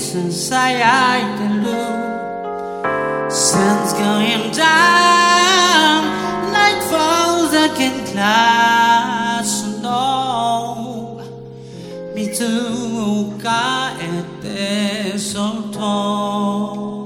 命がささやいてる Sun's going down Night falls again clouds no 水を変えて外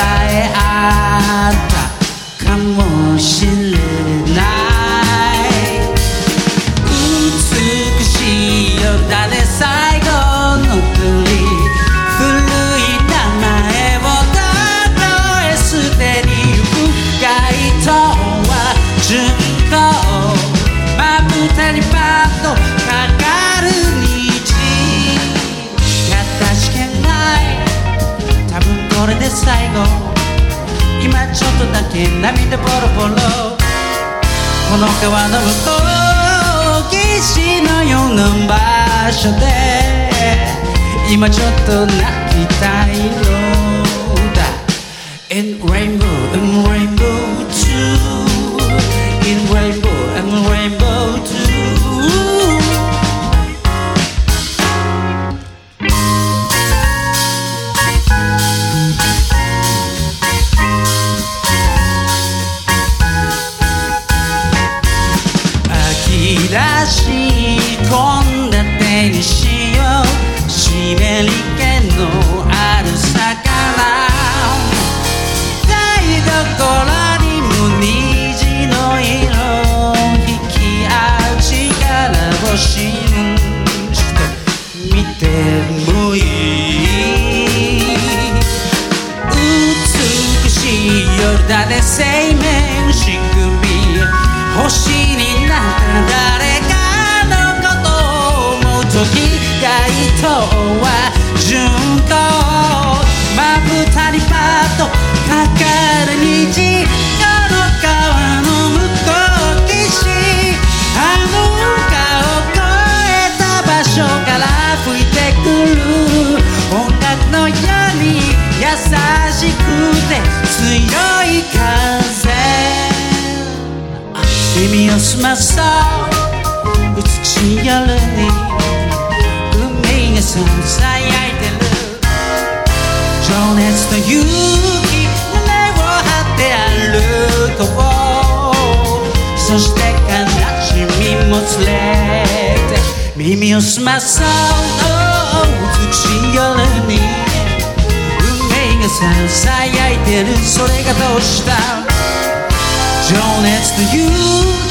えあったかもしれない美しいよだね最後の鳥古い名前をたとえ捨てに深いとは最後。今ちょっとだけ涙ボロボロ。この川の向こう岸のような場所で。今ちょっと泣きたいのだ。美しい夜に海がささやいてる。情熱と勇気胸を張って歩こう。そして悲しみも連れて耳を澄まそう。美しい夜に運命がささやいてる。それがどうした？情熱と勇気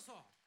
só.